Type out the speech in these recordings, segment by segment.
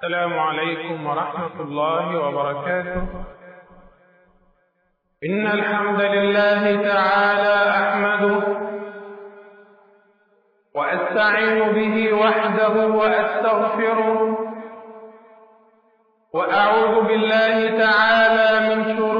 السلام عليكم ورحمة الله وبركاته. إن الحمد لله تعالى أحمده وأستعين به وحده وأستغفره وأعوذ بالله تعالى من شرور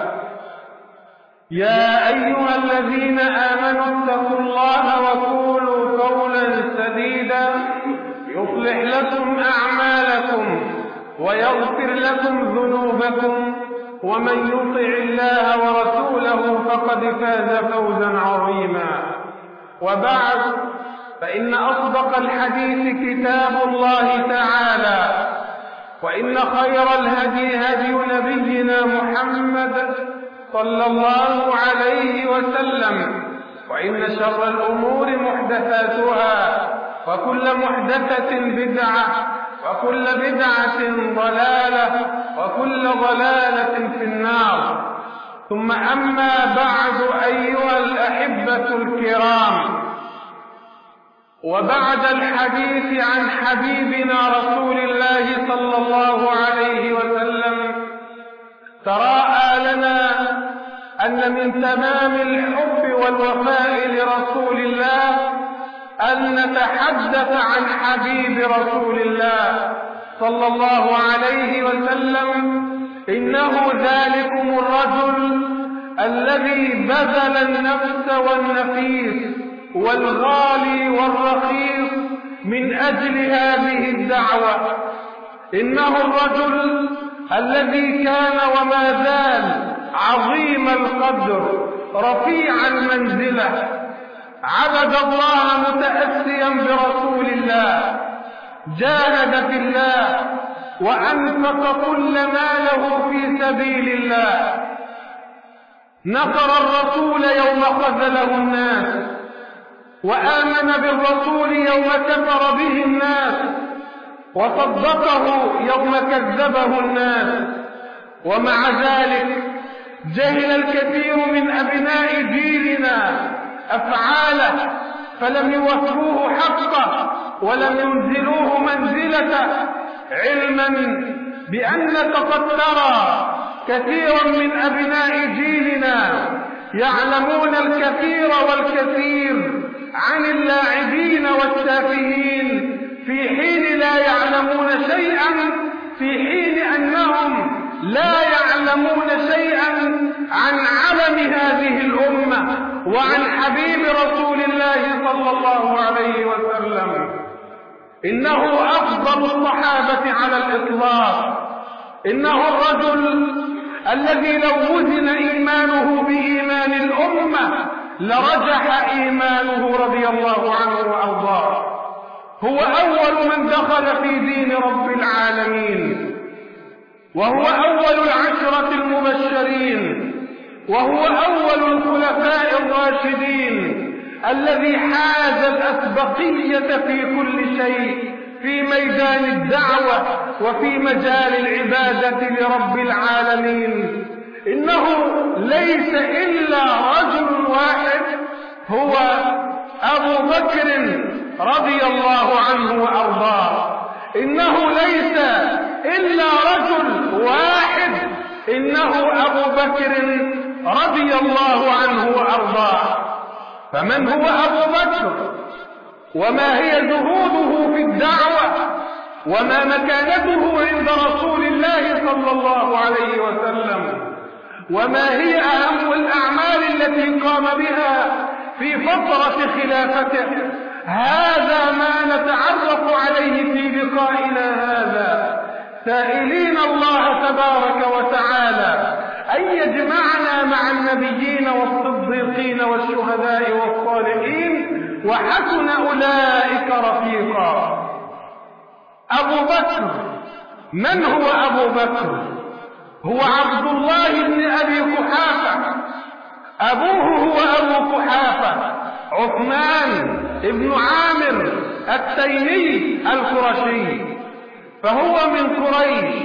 يا أيها الذين آمنوا اتقوا الله وقولوا قولا سديدا يصلح لكم أعمالكم ويغفر لكم ذنوبكم ومن يطع الله ورسوله فقد فاز فوزا عظيما وبعد فإن أصدق الحديث كتاب الله تعالى وإن خير الهدي هدي نبينا محمد صلى الله عليه وسلم. وإن شر الأمور محدثاتها وكل محدثة بدعة وكل بدعة ضلالة وكل ضلالة في النار. ثم أما بعد أيها الأحبة الكرام وبعد الحديث عن حبيبنا رسول الله صلى الله عليه وسلم تراءى لنا أن من تمام الحب والوفاء لرسول الله أن نتحدث عن حبيب رسول الله صلى الله عليه وسلم. إنه ذلكم الرجل الذي بذل النفس والنفيس والغالي والرخيص من أجل هذه الدعوة. إنه الرجل الذي كان وما زال عظيم القدر رفيع المنزلة. عبد الله متأسيا برسول الله. جاهد في الله. وأنفق كل ماله في سبيل الله. نصر الرسول يوم خذله الناس. وآمن بالرسول يوم كفر به الناس. وصدقه يوم كذبه الناس. ومع ذلك جهل الكثير من أبناء جيلنا أفعاله فلم يوفوه حقه ولم ينزلوه منزلته علما بأنك قد ترى كثيرا من أبناء جيلنا يعلمون الكثير والكثير عن اللاعبين والتافهين في حين لا يعلمون شيئا في حين أنهم لا يعلمون شيئا عن علم هذه الأمة وعن حبيب رسول الله صلى الله عليه وسلم. إنه أفضل الصحابة على الإطلاق. إنه الرجل الذي لو وزن إيمانه بإيمان الأمة لرجح إيمانه رضي الله عنه وأرضاه. هو أول من دخل في دين رب العالمين. وهو أول العشرة وهو أول الخلفاء الراشدين الذي حاز الأسبقية في كل شيء في ميدان الدعوة وفي مجال العبادة لرب العالمين. إنه ليس إلا رجل واحد هو أبو بكر رضي الله عنه وأرضاه. إنه ليس إلا رجل واحد. إنه أبو بكر رضي الله عنه وأرضاه. فمن هو أبو بكر؟ وما هي جهوده في الدعوة؟ وما مكانته عند رسول الله صلى الله عليه وسلم؟ وما هي أهم الأعمال التي قام بها في فترة خلافته؟ هذا ما نتعرف عليه في لقائنا هذا. سائلين الله تبارك وتعالى أن يجمعنا مع النبيين والصديقين والشهداء والصالحين وحسن أولئك رفيقا. أبو بكر من هو أبو بكر؟ هو عبد الله بن أبي قحافة أبوه هو أبو قحافة عثمان بن عامر التيمي القرشي فهو من قريش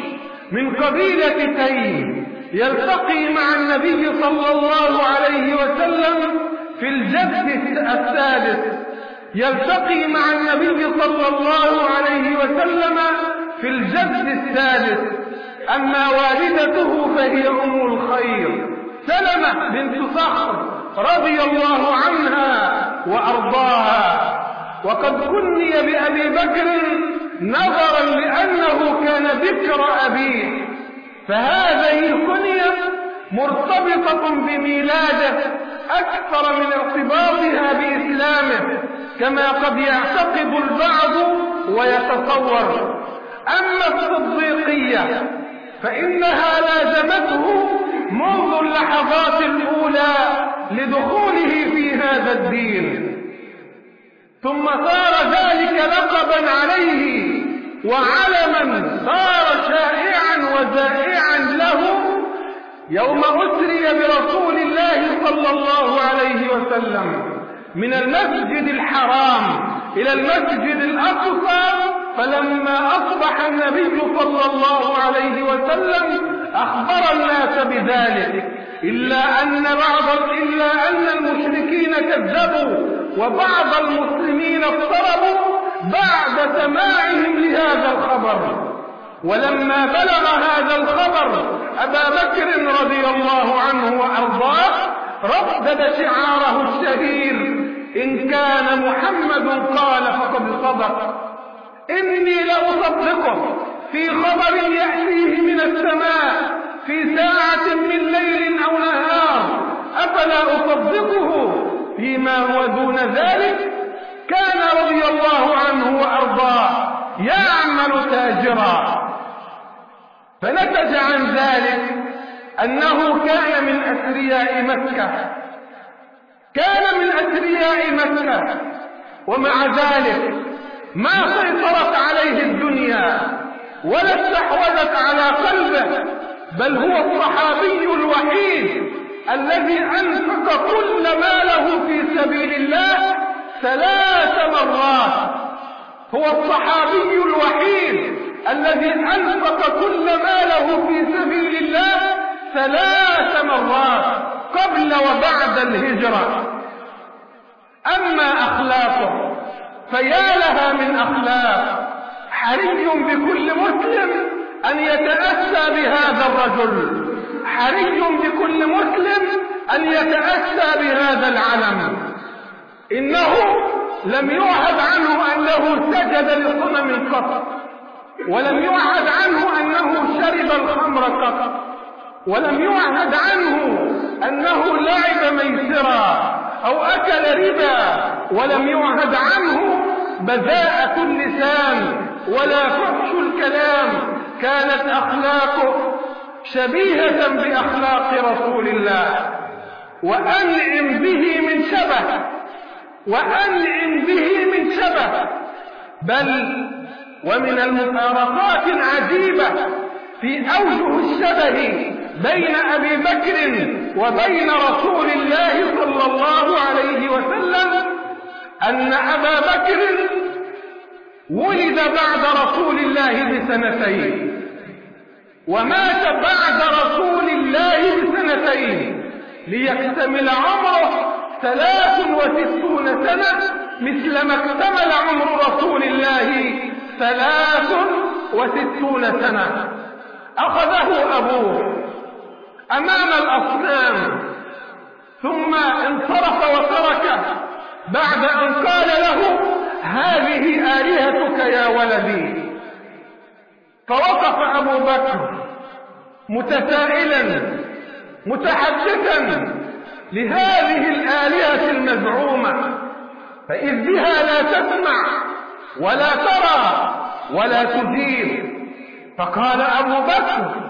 من قبيلة تيم يلتقي مع النبي صلى الله عليه وسلم في الجد الثالث. يلتقي مع النبي صلى الله عليه وسلم في الجد الثالث. أما والدته فهي أم الخير سلمة بنت صخر رضي الله عنها وأرضاها. وقد كني بأبي بكر نظرا لأنه كان ذكر أبيه. فهذه الكنية مرتبطة بميلاده أكثر من ارتباطها بإسلامه كما قد يعتقد البعض ويتصور. أما الصديقية فإنها لازمته منذ اللحظات الأولى لدخوله في هذا الدين. ثم صار ذلك لقبا عليه وعلما صار شائعا وزائعا له يوم أسري برسول الله صلى الله عليه وسلم. من المسجد الحرام إلى المسجد الأقصى فلما أصبح النبي صلى الله عليه وسلم أخبر الناس بذلك إلا أن بعض إلا أن المشركين كذبوا وبعض المسلمين اضطربوا بعد سماعهم لهذا الخبر. ولما بلغ هذا الخبر أبا بكر رضي الله عنه وأرضاه ردد شعاره الشهير. إن كان محمد قال فقد صدق. إني لأصدقه. في خبر يأتيه من السماء. في ساعة من ليل أو نهار. أفلا أصدقه؟ فيما هو دون ذلك. كان رضي الله عنه وأرضاه. يعمل تاجرا. فنتج عن ذلك. أنه كان من أثرياء مكة. كان من أثرياء مكة. ومع ذلك ما سيطرت عليه الدنيا ولا استحوذت على قلبه بل هو الصحابي الوحيد الذي أنفق كل ماله في سبيل الله ثلاث مرات. هو الصحابي الوحيد الذي أنفق كل ماله في سبيل الله ثلاث مرات قبل وبعد الهجرة. أما أخلاقه فيا لها من أخلاق. حري بكل مسلم أن يتأسى بهذا الرجل. حري بكل مسلم أن يتأسى بهذا العلم. إنه لم يعهد عنه أنه سجد لصنم قط ولم يعهد عنه أنه شرب الخمر قط. ولم يعهد عنه أنه لعب ميسرا أو أكل ربا. ولم يعهد عنه بذاءة اللسان ولا فحش الكلام. كانت أخلاقه شبيهة بأخلاق رسول الله. وأنعم به من شبه. وأنعم به من شبه. بل ومن المفارقات العجيبة في أوجه الشبه بين أبي بكر وبين رسول الله صلى الله عليه وسلم أن أبا بكر ولد بعد رسول الله بسنتين ومات بعد رسول الله بسنتين ليكتمل عمره ثلاث وستون سنة مثل ما اكتمل عمر رسول الله ثلاث وستون سنة. أخذه أبوه. أمام الأصنام. ثم انصرف وتركه. بعد أن قال له هذه آلهتك يا ولدي. فوقف أبو بكر متسائلا متحدثا لهذه الآلهة المزعومة. فإذ بها لا تسمع ولا ترى ولا تجيب. فقال أبو بكر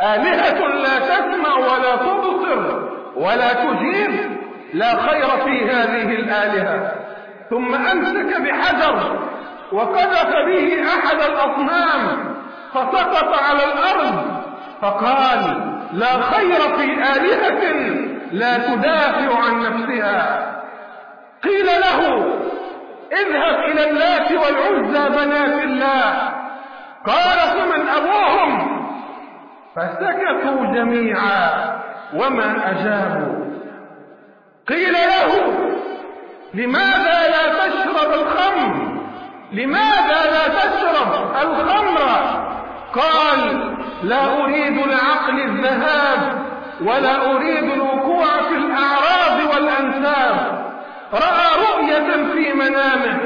آلهة لا تسمع ولا تبصر ولا تجيب لا خير في هذه الآلهة. ثم أمسك بحجر وقذف به أحد الأصنام فسقط على الأرض فقال لا خير في آلهة لا تدافع عن نفسها. قيل له اذهب إلى اللات والعزى بنات الله. قال فمن أبوهم فسكتوا جميعا وما أجابوا. قيل له لماذا لا تشرب الخمر؟ لماذا لا تشرب الخمر؟ قال لا أريد العقل الذهاب ولا أريد الوقوع في الأعراض والأنساب. رأى رؤية في منامه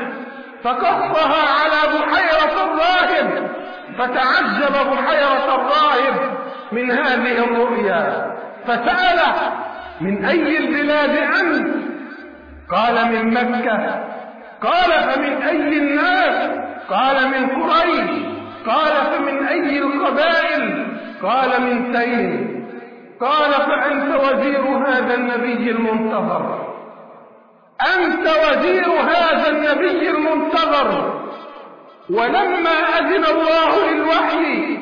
فقصها على بحيرة الراهب فتعجب بحيرة الراهب من هذه الرؤيا فسأله من أي البلاد أنت؟ قال من مكة. قال فمن أي الناس؟ قال من قريش. قال فمن أي القبائل؟ قال من تيم قال فأنت وزير هذا النبي المنتظر. أنت وزير هذا النبي المنتظر. ولما أذن الله للوحي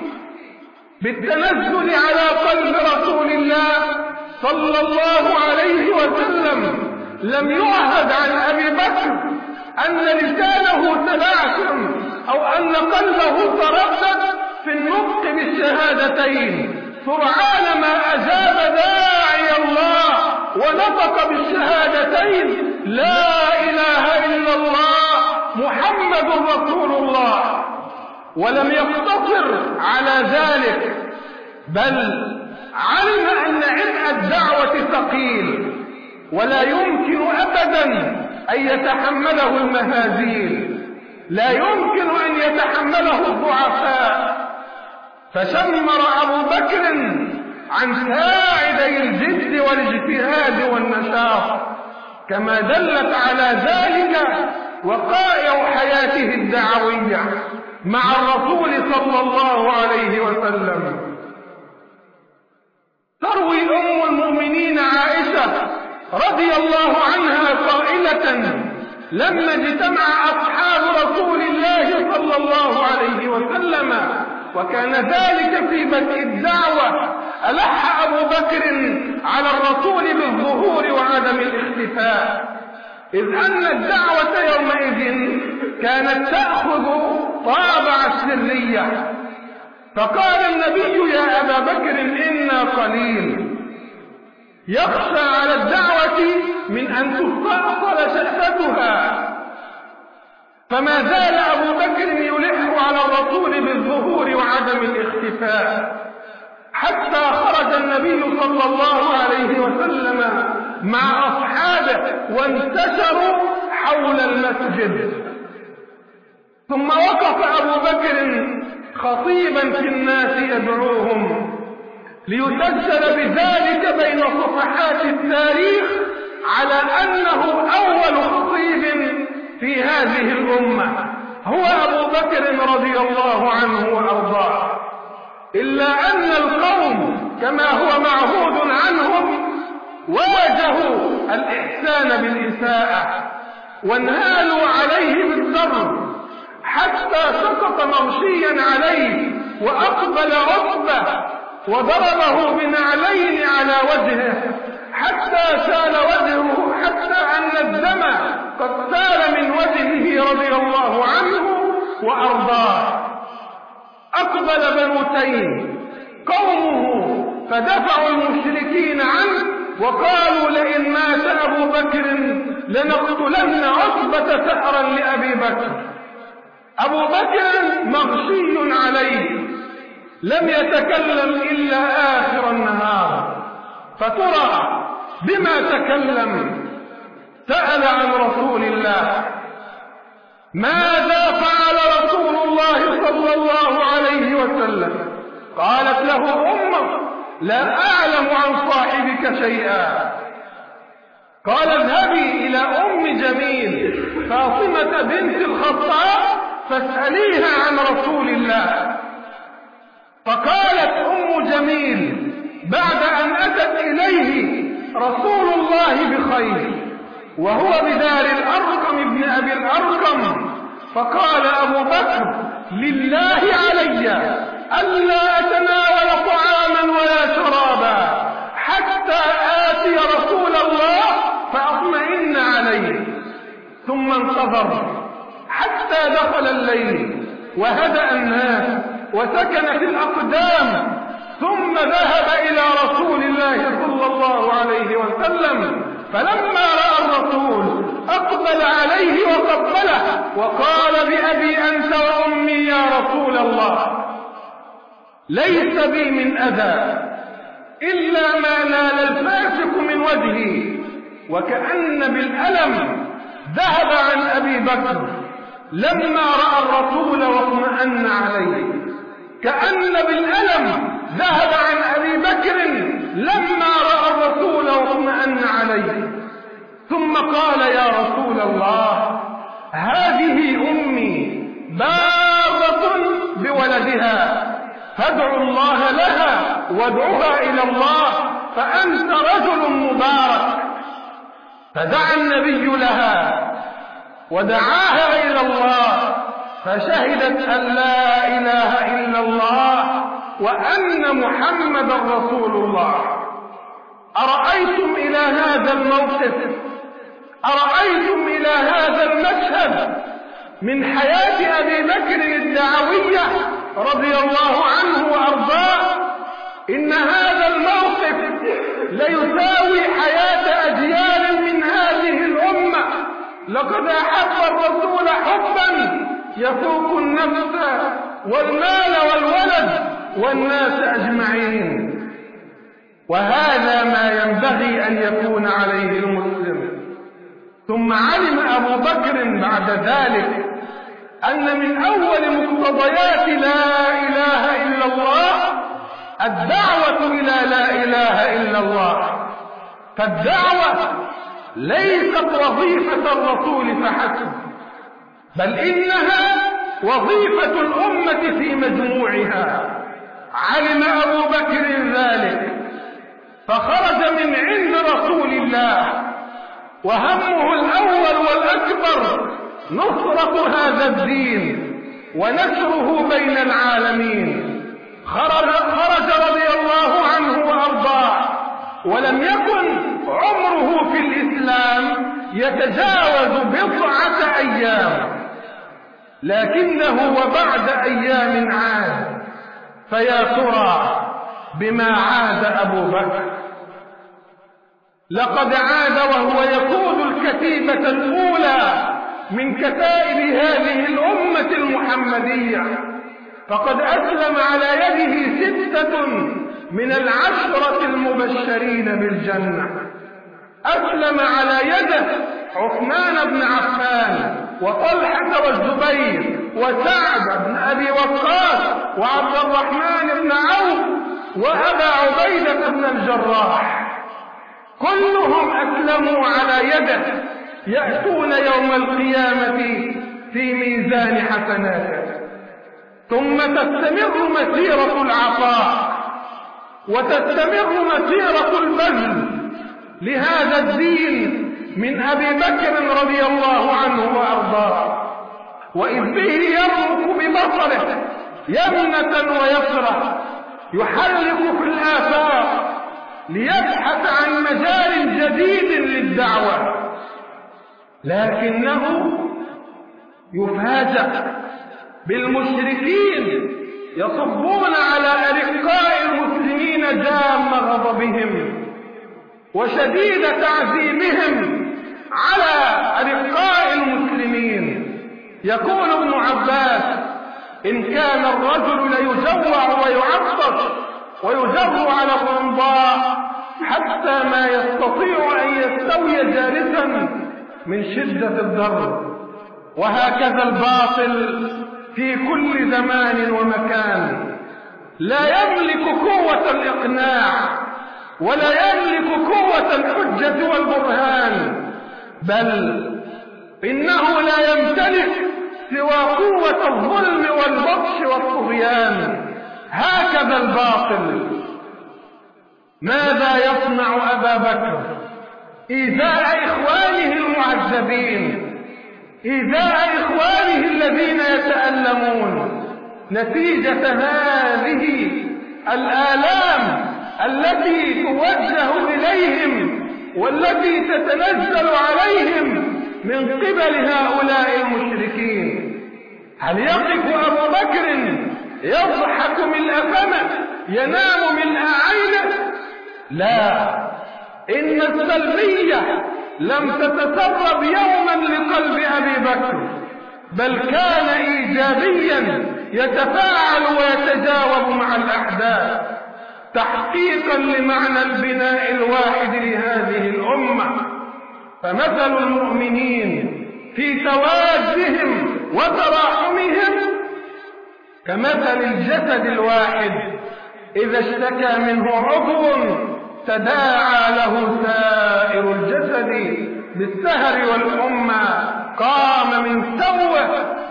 بالتنزل على قلب رسول الله صلى الله عليه وسلم لم يعهد عن أبي بكر أن لسانه تلعثم أو أن قلبه تردد في النطق بالشهادتين. سرعان ما أجاب داعي الله ونطق بالشهادتين. لا محمد رسول الله ولم يقتصر على ذلك بل علم أن عبء الدعوة ثقيل ولا يمكن أبدا أن يتحمله المهازيل لا يمكن أن يتحمله الضعفاء. فشمر أبو بكر عن ساعدي الجد والاجتهاد والنشاط كما دلت على ذلك وقائع حياته الدعوية مع الرسول صلى الله عليه وسلم. تروي أم المؤمنين عائشة رضي الله عنها قائلة لما اجتمع أصحاب رسول الله صلى الله عليه وسلم وكان ذلك في بدء الدعوة ألح أبو بكر على الرسول بالظهور وعدم الاختفاء. إذ أن الدعوة يومئذ كانت تأخذ طابع السرية فقال النبي يا أبا بكر إنا قليل. يخشى على الدعوة من أن تستأصل شأفتها فما زال أبو بكر يلح على الرسول بالظهور وعدم الاختفاء. حتى خرج النبي صلى الله عليه وسلم مع أصحابه وانتشروا حول المسجد. ثم وقف أبو بكر خطيبا في الناس يدعوهم ليسجل بذلك بين صفحات التاريخ على أنه أول خطيب في هذه الأمة. هو أبو بكر رضي الله عنه وأرضاه. إلا أن القوم كما هو معهود عنهم واجهوا الإحسان بالإساءة وانهالوا عليه بالضرب حتى سقط مغشيا عليه وأقبل عتبة وضربه بنعلين على وجهه حتى سال وجهه حتى أن الدم قد سال من وجهه رضي الله عنه وأرضاه. أقبل بنو تيم قومه فدفعوا المشركين عنه وقالوا لئن مات أبو بكر لنقتلن عصبة ثأرا لأبي بكر. أبو بكر مغشي عليه لم يتكلم إلا آخر النهار. فترى بما تكلم سأل عن رسول الله. ماذا فعل رسول الله صلى الله عليه وسلم؟ قالت له أمه لا أعلم عن صاحبك شيئا. قال اذهبي إلى أم جميل فاطمة بنت الخطاب فاسأليها عن رسول الله. فقالت أم جميل بعد أن أتت إليه رسول الله بخير وهو بدار الأرقم ابن أبي الأرقم. فقال أبو بكر لله علي. ألا أتناول طعاما ولا شرابا. حتى آتي رسول الله فأطمئن عليه. ثم انتظر حتى دخل الليل وهدأ الناس وسكنت الأقدام. ثم ذهب إلى رسول الله صلى الله عليه وسلم. فلما رأى الرسول أقبل عليه وقبله وقال بأبي أنت وأمي يا رسول الله. ليس بي من أذى إلا ما نال الفاسق من وجهي وكأن بالألم ذهب عن أبي بكر لما رأى الرسول واطمأن عليه كأن بالألم ذهب عن أبي بكر لما رأى الرسول واطمأن عليه. ثم قال يا رسول الله هذه أمي بارة بولدها. فادعوا الله لها وادعوها إلى الله فأنت رجل مبارك. فدعا النبي لها ودعاها إلى الله فشهدت أن لا إله إلا الله وأن محمد رسول الله. أرأيتم إلى هذا الموقف؟ أرأيتم إلى هذا المشهد من حياة أبي بكر الدعوية رضي الله عنه وأرضاه إن هذا الموقف ليساوي حياة أجيال من هذه الأمة. لقد أحب الرسول حبا يفوق النفس والمال والولد والناس أجمعين. وهذا ما ينبغي أن يكون عليه المسلم. ثم علم أبو بكر بعد ذلك أن من أول مقتضيات لا إله إلا الله الدعوة إلى لا إله إلا الله. فالدعوة ليست وظيفة الرسول فحسب بل إنها وظيفة الأمة في مجموعها. علم أبو بكر ذلك فخرج من عند رسول الله وهمه الأول والأكبر نصرة هذا الدين ونشره بين العالمين. خرج, خرج رضي الله عنه وأرضاه. ولم يكن عمره في الإسلام يتجاوز بضعة أيام. لكنه وبعد أيام عاد. فيا ترى بما عاد أبو بكر. لقد عاد وهو يقود الكتيبة الأولى من كتائب هذه الأمة المحمدية. فقد أسلم على يده ستة من العشرة المبشرين بالجنة. أسلم على يده عثمان بن عفان وطلحة والزبير وسعد بن أبي وقاص وعبد الرحمن بن عوف وأبا عبيدة بن الجراح. كلهم أسلموا على يده يأتون يوم القيامة في ميزان حسناته. ثم تستمر مسيرة العطاء وتستمر مسيرة البذل. لهذا الدين من أبي بكر رضي الله عنه وأرضاه. وإذ به يرمك ببصره يمنة ويسرة يحلق في الآفاق ليبحث عن مجال جديد للدعوة. لكنه يفاجأ بالمشركين يصبون على أرقاء المسلمين جام غضبهم وشديد تعذيبهم على أرقاء المسلمين. يقول ابن عباس إن كان الرجل ليجوع ويعطش ويجر على الرمضاء حتى ما يستطيع أن يستوي جالسا من شدة الضرب. وهكذا الباطل في كل زمان ومكان. لا يملك قوة الإقناع ولا يملك قوة الحجة والبرهان بل إنه لا يمتلك سوى قوة الظلم والبطش والطغيان. هكذا الباطل. ماذا يصنع أبا بكر؟ إيذاء إخوانه المعذبين إيذاء إخوانه الذين يتألمون نتيجة هذه الآلام التي توجه إليهم والتي تتنزل عليهم من قبل هؤلاء المشركين. هل يقف أبو بكر يضحك من أفمه ينام من أعينه؟ لا. إن السلبية لم تتسرب يوما لقلب أبي بكر بل كان إيجابيا يتفاعل ويتجاوب مع الأحداث تحقيقا لمعنى البناء الواحد لهذه الأمة. فمثل المؤمنين في توادهم وتراحمهم كمثل الجسد الواحد إذا اشتكى منه عضو تداعى له سائر الجسد بالسهر والأمة. قام من سوه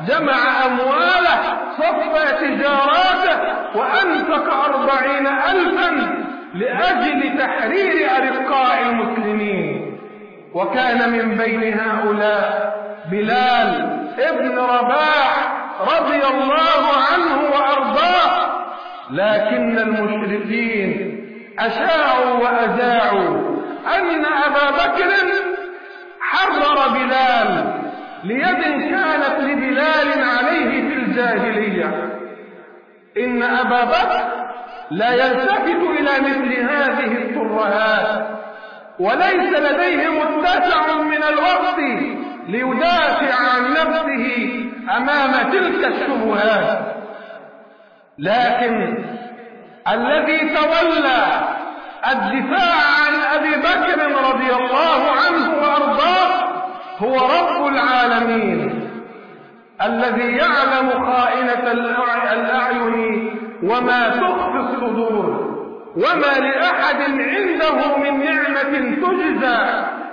جمع أمواله صفى تجاراته وأنفق أربعين ألفا لأجل تحرير أرقاء المسلمين. وكان من بين هؤلاء بلال ابن رباح رضي الله عنه وأرضاه. لكن المشركين أشاعوا وأذاعوا. أن أبا بكر حرر بلال ليد كانت لبلال عليه في الجاهلية. إن أبا بكر لا يلتفت إلى مثل هذه الترهات وليس لديه متسع من الوقت ليدافع عن نفسه أمام تلك الشبهات. لكن الذي تولى الدفاع عن أبي بكر رضي الله عنه وأرضاه هو رب العالمين الذي يعلم خائنة الأعين وما تخفي الصدور وما لأحد عنده من نعمة تجزى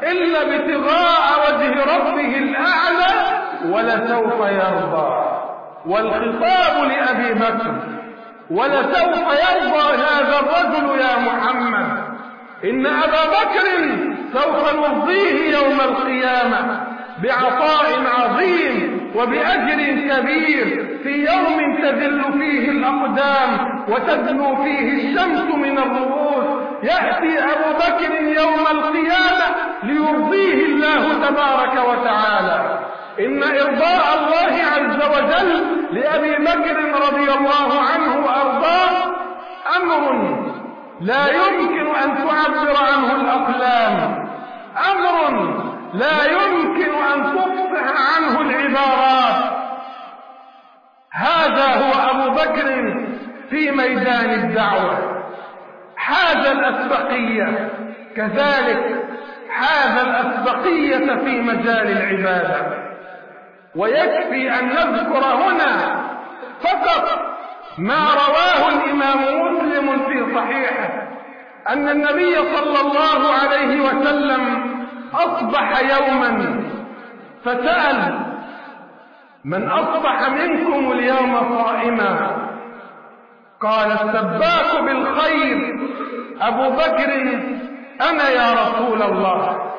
إلا ابتغاء وجه ربه الأعلى ولسوف يرضى. والخطاب لأبي بكر ولسوف يرضى هذا الرجل يا محمد. إن أبا بكر سوف نرضيه يوم القيامة بعطاء عظيم وبأجر كبير في يوم تذل فيه الأقدام وتدنو فيه الشمس من الرؤوس. يأتي أبو بكر يوم القيامة ليرضيه الله تبارك وتعالى. إن إرضاء الله عز وجل لأبي بكر رضي الله عنه وأرضاه أمر لا يمكن أن تعبر عنه الأقلام. أمر لا يمكن أن تفصح عنه العبارات. هذا هو أبو بكر في ميدان الدعوة. حاز الأسبقية. كذلك حاز الأسبقية في مجال العبادة. ويكفي أن نذكر هنا فقط ما رواه الإمام مسلم في صحيحه أن النبي صلى الله عليه وسلم أصبح يوما فسأل من أصبح منكم اليوم صائما؟ قال السباك بالخير أبو بكر أنا يا رسول الله.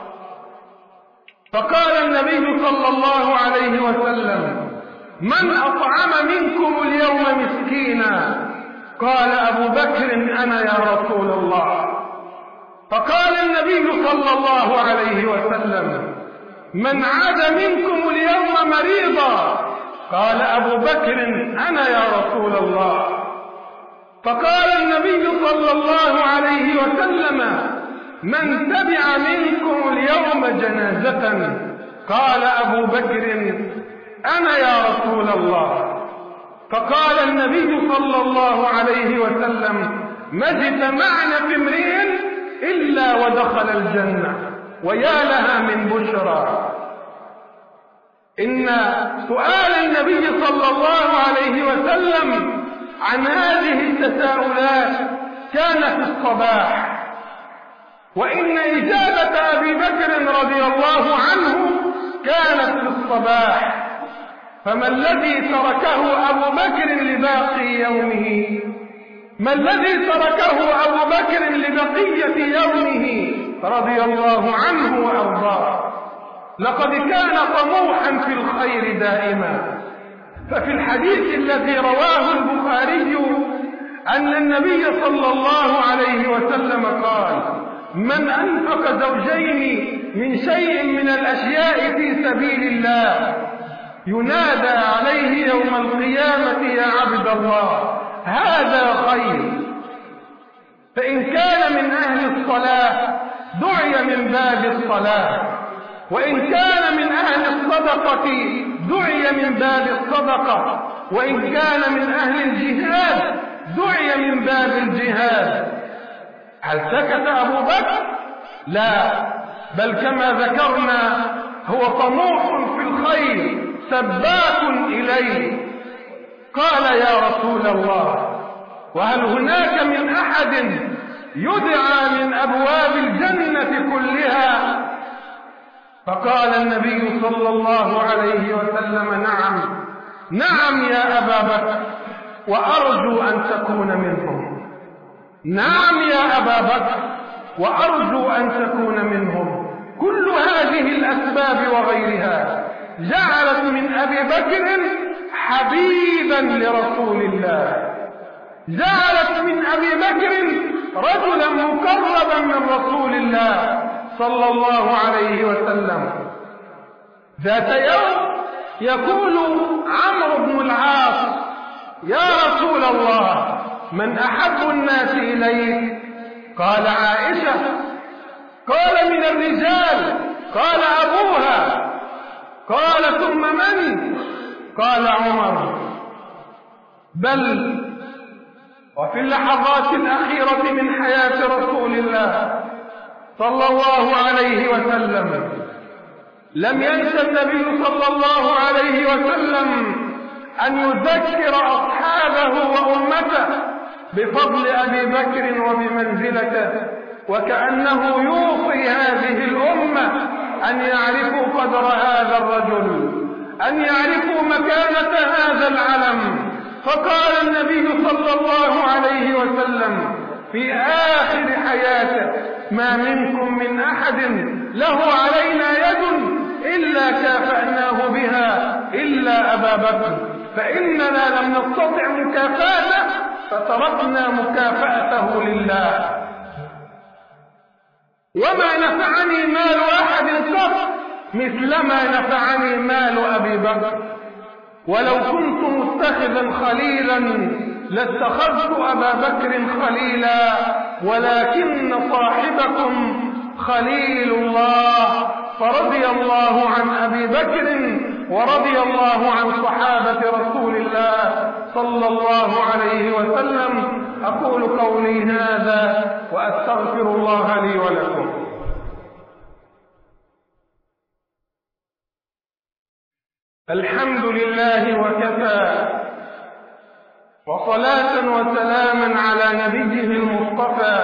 فقال النبي صلى الله عليه وسلم من أطعم منكم اليوم مسكينا؟ قال أبو بكر أنا يا رسول الله. فقال النبي صلى الله عليه وسلم من عاد منكم اليوم مريضا؟ قال أبو بكر أنا يا رسول الله. فقال النبي صلى الله عليه وسلم من تبع منكم اليوم جنازة؟ قال أبو بكر أنا يا رسول الله. فقال النبي صلى الله عليه وسلم ما اجتمعنا في امرئ إلا ودخل الجنة ويا لها من بشرى. إن سؤال النبي صلى الله عليه وسلم عن هذه التساؤلات كان في الصباح. وإن إجابة أبي بكر رضي الله عنه كانت في الصباح فما الذي تركه أبو بكر لباقي يومه؟ ما الذي تركه أبو بكر لبقية يومه رضي الله عنه وأرضاه؟ لقد كان طموحا في الخير دائما. ففي الحديث الذي رواه البخاري أن النبي صلى الله عليه وسلم قال من أنفق زوجين من شيء من الأشياء في سبيل الله ينادى عليه يوم القيامة يا عبد الله هذا خير. فإن كان من أهل الصلاة دعي من باب الصلاة. وإن كان من أهل الصدقة دعي من باب الصدقة. وإن كان من أهل الجهاد دعي من باب الجهاد. هل سكت أبو بكر؟ لا. بل كما ذكرنا هو طموح في الخير سباق إليه. قال يا رسول الله وهل هناك من أحد يدعى من أبواب الجنة كلها؟ فقال النبي صلى الله عليه وسلم نعم. نعم يا أبا بكر وأرجو أن تكون منهم. نعم يا أبا بكر وأرجو أن تكون منهم. كل هذه الأسباب وغيرها جعلت من أبي بكر حبيبا لرسول الله. جعلت من أبي بكر رجلا مقربا من رسول الله صلى الله عليه وسلم. ذات يوم يقول عمرو بن العاص يا رسول الله من أحب الناس إليك؟ قال عائشة. قال من الرجال. قال أبوها. قال ثم من؟ قال عمر. بل وفي اللحظات الأخيرة من حياة رسول الله صلى الله عليه وسلم لم ينس النبي صلى الله عليه وسلم أن يذكر أصحابه وأمته. بفضل أبي بكر وبمنزلته وكأنه يوصي هذه الأمة أن يعرفوا قدر هذا الرجل أن يعرفوا مكانة هذا العلم. فقال النبي صلى الله عليه وسلم في آخر حياته ما منكم من أحد له علينا يد إلا كافأناه بها إلا أبا بكر فإننا لم نستطع مكافأته فتركنا مكافأته لله. وما نفعني مال أحد قط مثلما نفعني مال أبي بكر. ولو كنت متخذا خليلا لاتخذت أبا بكر خليلا ولكن صاحبكم خليل الله فرضي الله عن أبي بكر ورضي الله عن صحابة رسول الله صلى الله عليه وسلم. أقول قولي هذا وأستغفر الله لي ولكم. الحمد لله وكفى. وصلاة وسلاما على نبيه المصطفى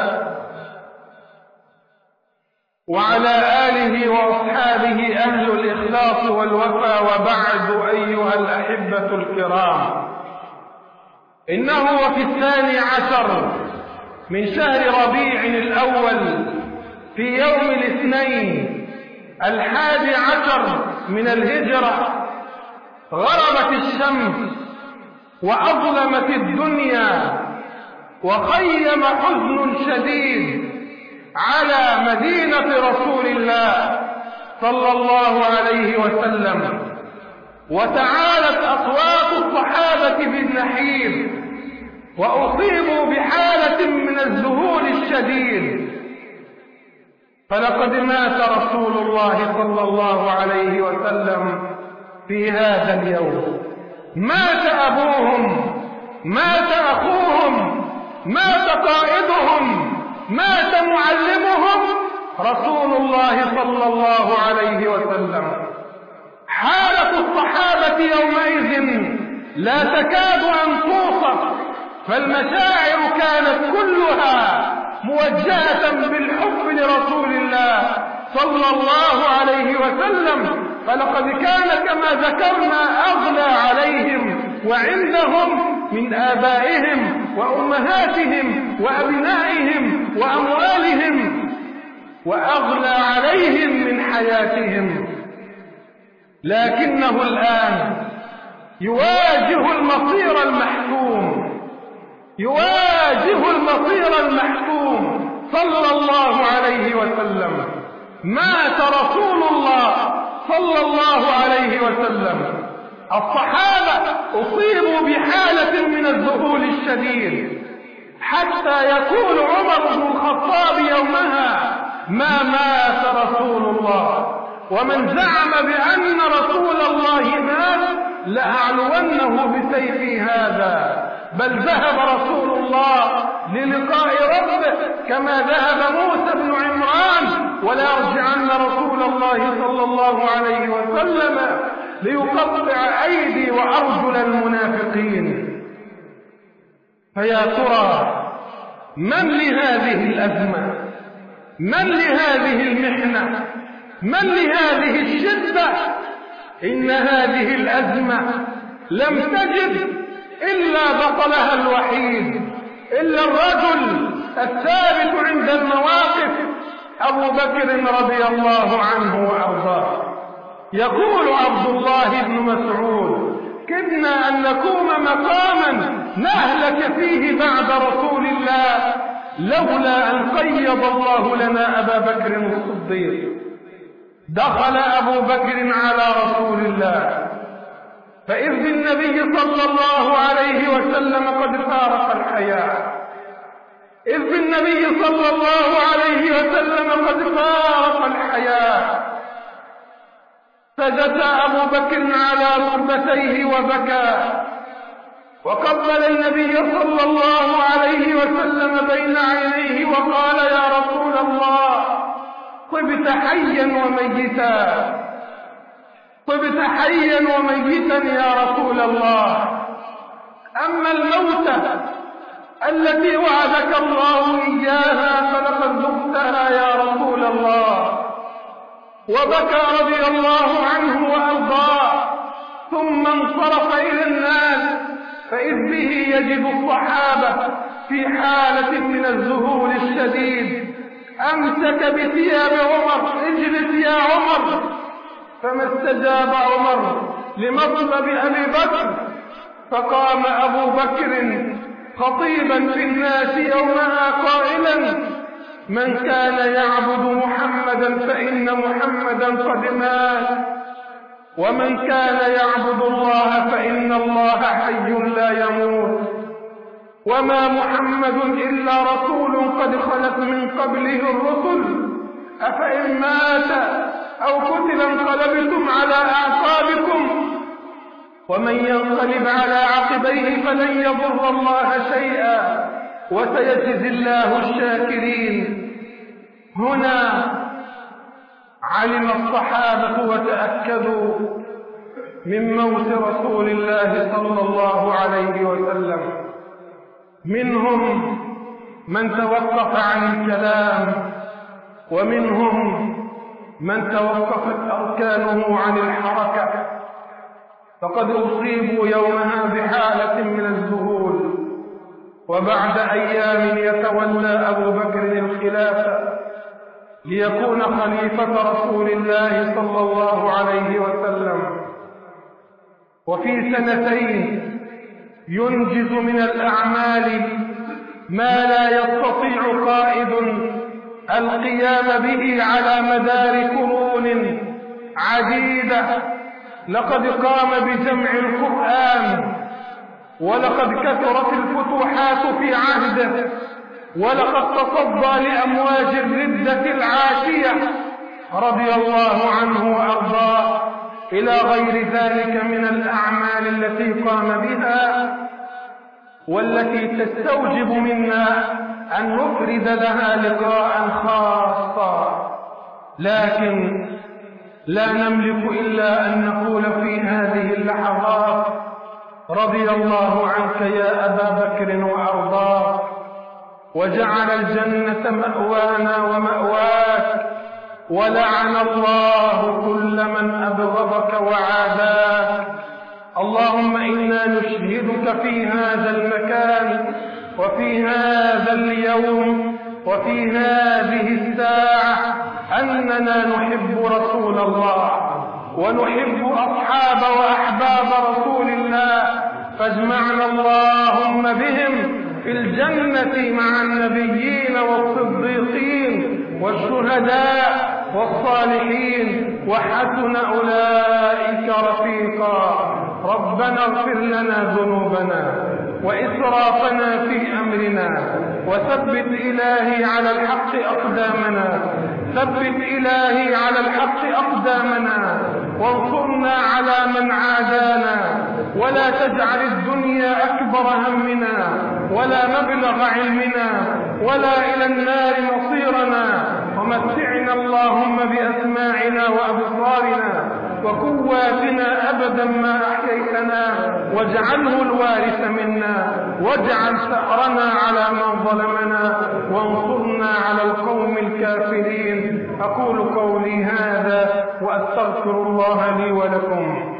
وعلى آله وأصحابه أهل الإخلاص والوفا وبعد أيها الأحبة الكرام. إنه وفي الثاني عشر من شهر ربيع الأول في يوم الاثنين الحادي عشر من الهجرة غربت الشمس وأظلمت الدنيا وخيم حزن شديد. على مدينة رسول الله صلى الله عليه وسلم. وتعالت أصوات الصحابة بالنحيب وأصيبوا بحالة من الذهول الشديد. فلقد مات رسول الله صلى الله عليه وسلم في هذا اليوم. مات أبوهم مات أخوهم مات قائدهم. مات معلمهم رسول الله صلى الله عليه وسلم. حالة الصحابة يومئذ لا تكاد أن توصف فالمشاعر كانت كلها موجهة بالحب لرسول الله صلى الله عليه وسلم. فلقد كان كما ذكرنا أغلى عليهم وعندهم من آبائهم وأمهاتهم وأبنائهم وأموالهم وأغلى عليهم من حياتهم. لكنه الآن يواجه المصير المحتوم يواجه المصير المحتوم صلى الله عليه وسلم. مات رسول الله صلى الله عليه وسلم. الصحابة أصيبوا بحالة من الذهول الشديد. حتى يكون عمر بن الخطاب يومها ما مات رسول الله ومن زعم بأن رسول الله مات لأعلونه بسيفي هذا. بل ذهب رسول الله للقاء ربه كما ذهب موسى بن عمران ولا يرجعن رسول الله صلى الله عليه وسلم ليقطع أيدي وأرجل المنافقين. فيا ترى من لهذه الأزمة؟ من لهذه المحنة؟ من لهذه الشدة؟ إن هذه الأزمة لم تجد إلا بطلها الوحيد إلا الرجل الثابت عند المواقف أبو بكر رضي الله عنه وأرضاه. يقول عبد الله بن مسعود كدنا أن نقوم مقاما نهلك فيه بعد رسول الله لولا أن قيض الله لنا أبا بكر الصديق. دخل أبو بكر على رسول الله فإذ بالنبي صلى الله عليه وسلم قد فارق الحياة. إذ بالنبي صلى الله عليه وسلم قد فارق الحياة. فجثى أبو بكر على ركبتيه وبكى. وقبل النبي صلى الله عليه وسلم بين عينيه وقال يا رسول الله طبت حيا وميتا. طبت حيا وميتا يا رسول الله. أما الموتى التي وعدك الله إياها فلقد ذقتها يا رسول الله. وبكى رضي الله عنه وأرضاه. ثم انصرف إلى الناس فإذ به يجد الصحابة في حالة من الذهول الشديد. أمسك بثياب عمر اجلس يا عمر. فما استجاب عمر لمطلب أبي بكر فقام أبو بكر خطيبا في الناس يومها قائلا من كان يعبد محمدا فإن محمدا قد مات. ومن كان يعبد الله فإن الله حي لا يموت. وما محمد إلا رسول قد خلت من قبله الرسل. أفإن مات أو قتل انقلبتم على أعقابكم. ومن ينقلب على عقبيه فلن يضر الله شيئا. وسيجزي الله الشاكرين. هنا علم الصحابة وتأكدوا من موت رسول الله صلى الله عليه وسلم. منهم من توقف عن الكلام ومنهم من توقفت أركانه عن الحركة. فقد أصيبوا يومها بحالة من الذهول. وبعد أيام يتولى أبو بكر الخلافة. ليكون خليفة رسول الله صلى الله عليه وسلم. وفي سنتين ينجز من الأعمال ما لا يستطيع قائد القيام به على مدار قرون عديدة. لقد قام بجمع القرآن ولقد كثرت الفتوحات في عهده. ولقد تصدى لأمواج الردة العاتية رضي الله عنه وأرضاه إلى غير ذلك من الأعمال التي قام بها والتي تستوجب منا أن نفرد لها لقاء خاصا لكن لا نملك إلا أن نقول في هذه اللحظات رضي الله عنك يا أبا بكر وأرضاك وجعل الجنة مأوانا ومأواك ولعن الله كل من أبغضك وعاداك. اللهم إنا نشهدك في هذا المكان وفي هذا اليوم وفي هذه الساعة أننا نحب رسول الله ونحب أصحاب وأحباب رسول الله. فاجمعنا اللهم بهم في الجنة مع النبيين والصديقين والشهداء والصالحين وحسن أولئك رفيقا. ربنا اغفر لنا ذنوبنا وإسرافنا في أمرنا. وثبت إلهي على الحق أقدامنا. ثبت إلهي على الحق أقدامنا. وانصرنا على من عادانا. ولا تجعل الدنيا أكبر همنا ولا مبلغ علمنا ولا إلى النار مصيرنا. ومتعنا اللهم بأسماعنا وأبصارنا وقواتنا أبدا ما أحييتنا. واجعله الوارث منا. واجعل ثأرنا على من ظلمنا. وانصرنا على القوم الكافرين. أقول قولي هذا وأستغفر الله لي ولكم.